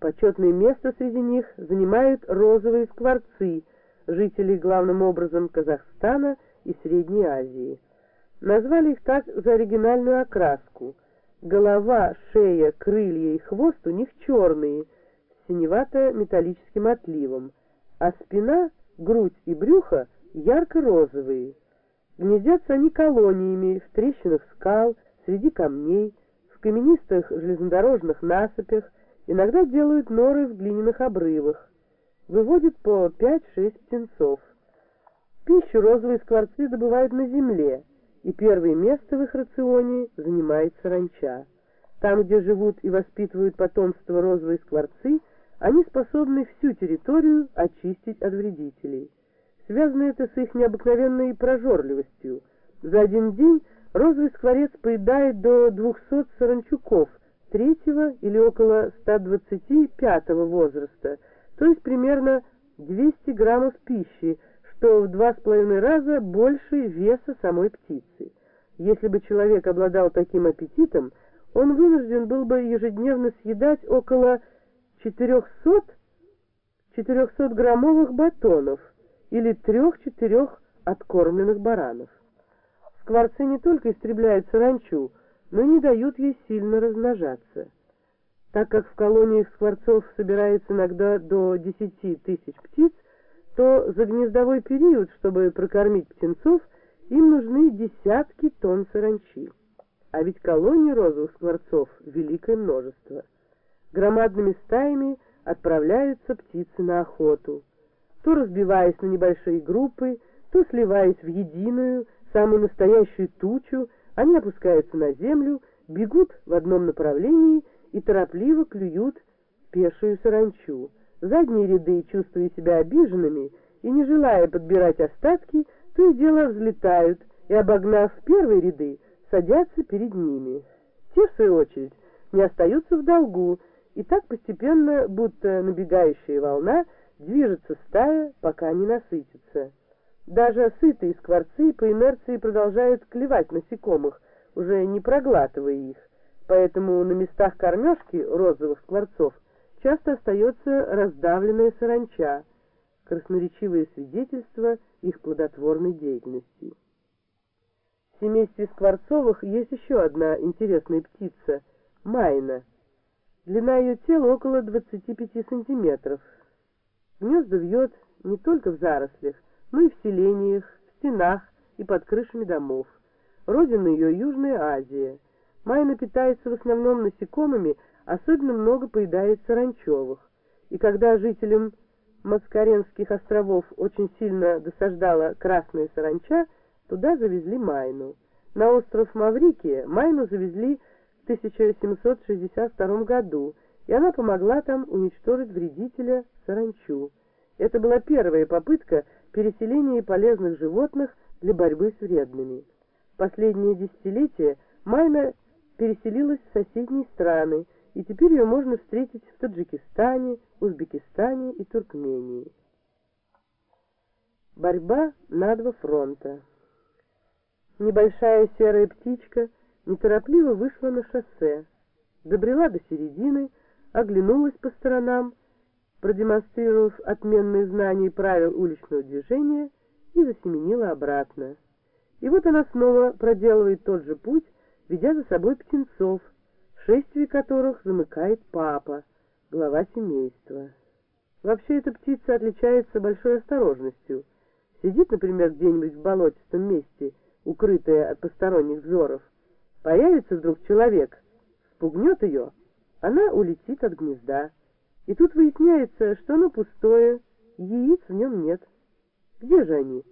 Почетное место среди них занимают розовые скворцы, жители главным образом Казахстана и Средней Азии. Назвали их так за оригинальную окраску. Голова, шея, крылья и хвост у них черные, синевато-металлическим отливом, а спина, грудь и брюхо ярко-розовые. Гнездятся они колониями в трещинах скал, среди камней, в каменистых железнодорожных насыпях, иногда делают норы в глиняных обрывах. Выводят по 5-6 птенцов. Пищу розовые скворцы добывают на земле, и первое место в их рационе занимает саранча. Там, где живут и воспитывают потомство розовые скворцы, они способны всю территорию очистить от вредителей. Связано это с их необыкновенной прожорливостью. За один день розовый скворец поедает до 200 саранчуков третьего или около 125 возраста, то есть примерно 200 граммов пищи, что в два с половиной раза больше веса самой птицы. Если бы человек обладал таким аппетитом, он вынужден был бы ежедневно съедать около 400 400-граммовых батонов или трех-четырех откормленных баранов. Скворцы не только истребляют саранчу, но не дают ей сильно размножаться. Так как в колониях скворцов собирается иногда до 10 тысяч птиц, то за гнездовой период, чтобы прокормить птенцов, им нужны десятки тонн саранчи. А ведь колоний розовых скворцов великое множество. Громадными стаями отправляются птицы на охоту, то разбиваясь на небольшие группы, то сливаясь в единую, самую настоящую тучу, они опускаются на землю, бегут в одном направлении и торопливо клюют пешую саранчу. Задние ряды, чувствуя себя обиженными и не желая подбирать остатки, то и дело взлетают и, обогнав первые ряды, садятся перед ними. Те, в свою очередь, не остаются в долгу, и так постепенно, будто набегающая волна, движется стая, пока не насытится. Даже сытые скворцы по инерции продолжают клевать насекомых, уже не проглатывая их, поэтому на местах кормежки розовых скворцов часто остается раздавленная саранча, красноречивое свидетельство их плодотворной деятельности. В семействе скворцовых есть еще одна интересная птица – майна. Длина ее тела около 25 сантиметров. Гнезда вьет не только в зарослях, но и в селениях, в стенах и под крышами домов. Родина ее – Южная Азия. Майна питается в основном насекомыми, особенно много поедает саранчевых. И когда жителям Маскаренских островов очень сильно досаждала красная саранча, туда завезли Майну. На остров Маврикия Майну завезли в 1762 году, и она помогла там уничтожить вредителя саранчу. Это была первая попытка переселения полезных животных для борьбы с вредными. Последние десятилетия Майна переселилась в соседние страны, и теперь ее можно встретить в Таджикистане, Узбекистане и Туркмении. Борьба на два фронта. Небольшая серая птичка неторопливо вышла на шоссе, добрела до середины, оглянулась по сторонам продемонстрировав отменные знания правил уличного движения, и засеменила обратно. И вот она снова проделывает тот же путь, ведя за собой птенцов, шествие которых замыкает папа, глава семейства. Вообще эта птица отличается большой осторожностью. Сидит, например, где-нибудь в болотистом месте, укрытая от посторонних взоров. Появится вдруг человек, спугнет ее, она улетит от гнезда. И тут выясняется, что оно пустое, яиц в нем нет. Где же они?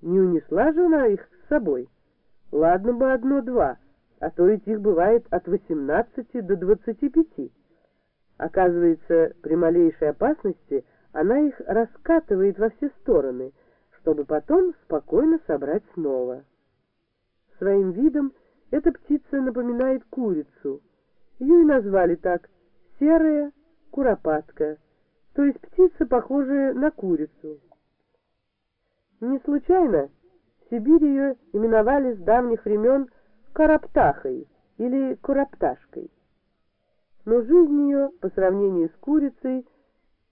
Не унесла же она их с собой? Ладно бы одно-два, а то ведь их бывает от восемнадцати до двадцати пяти. Оказывается, при малейшей опасности она их раскатывает во все стороны, чтобы потом спокойно собрать снова. Своим видом эта птица напоминает курицу. Ее и назвали так — серая куропатка, то есть птица, похожая на курицу. Не случайно в Сибири ее именовали с давних времен короптахой или куропташкой. но жизнь ее по сравнению с курицей